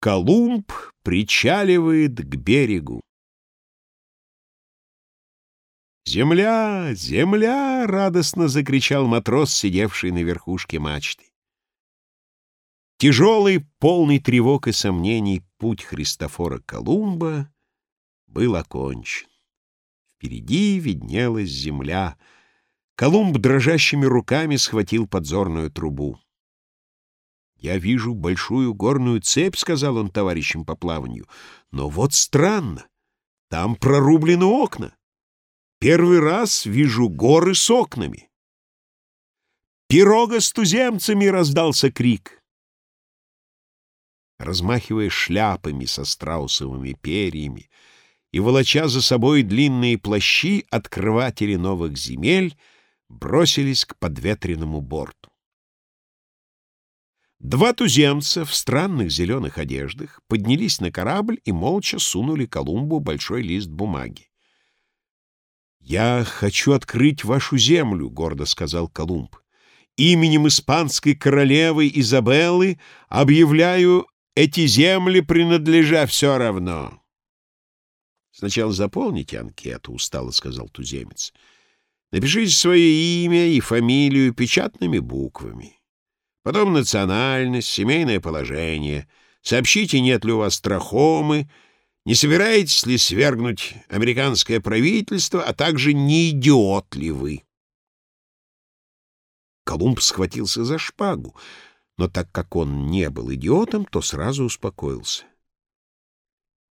Колумб причаливает к берегу. «Земля! Земля!» — радостно закричал матрос, сидевший на верхушке мачты. Тяжелый, полный тревог и сомнений путь Христофора Колумба был окончен. Впереди виднелась земля. Колумб дрожащими руками схватил подзорную трубу. «Я вижу большую горную цепь», — сказал он товарищам по плаванию. «Но вот странно, там прорублены окна. Первый раз вижу горы с окнами». «Пирога с туземцами!» — раздался крик. Размахивая шляпами со страусовыми перьями и волоча за собой длинные плащи, открыватели новых земель бросились к подветренному борту. Два туземца в странных зеленых одеждах поднялись на корабль и молча сунули Колумбу большой лист бумаги. «Я хочу открыть вашу землю», — гордо сказал Колумб. «Именем испанской королевы Изабеллы объявляю эти земли принадлежа все равно». «Сначала заполните анкету», — устало сказал туземец. «Напишите свое имя и фамилию печатными буквами». Потом национальность, семейное положение. Сообщите, нет ли у вас страхомы, не собираетесь ли свергнуть американское правительство, а также не идиот ли вы. Колумб схватился за шпагу, но так как он не был идиотом, то сразу успокоился.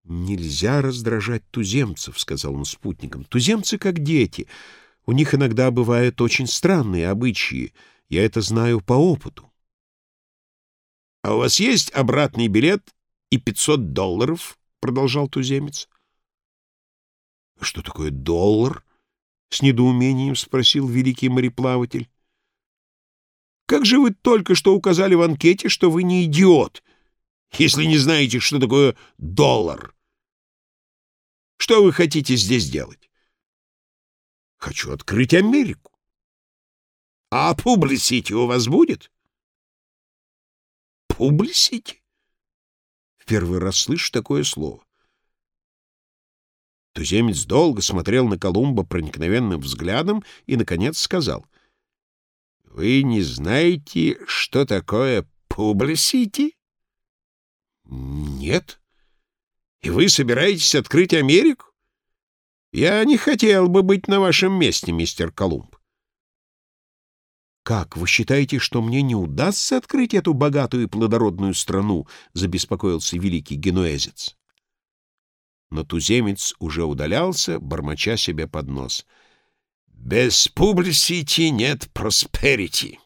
«Нельзя раздражать туземцев», — сказал он спутникам. «Туземцы как дети. У них иногда бывают очень странные обычаи. Я это знаю по опыту». «А у вас есть обратный билет и пятьсот долларов?» — продолжал туземец. «Что такое доллар?» — с недоумением спросил великий мореплаватель. «Как же вы только что указали в анкете, что вы не идиот, если не знаете, что такое доллар? Что вы хотите здесь делать?» «Хочу открыть Америку». «А публисити у вас будет?» Публисити? В первый раз слышу такое слово. Туземец долго смотрел на Колумба проникновенным взглядом и, наконец, сказал. — Вы не знаете, что такое публисити? — Нет. И вы собираетесь открыть Америку? Я не хотел бы быть на вашем месте, мистер Колумб. «Как, вы считаете, что мне не удастся открыть эту богатую и плодородную страну?» — забеспокоился великий генуэзец. Но туземец уже удалялся, бормоча себе под нос. «Без публисити нет просперити».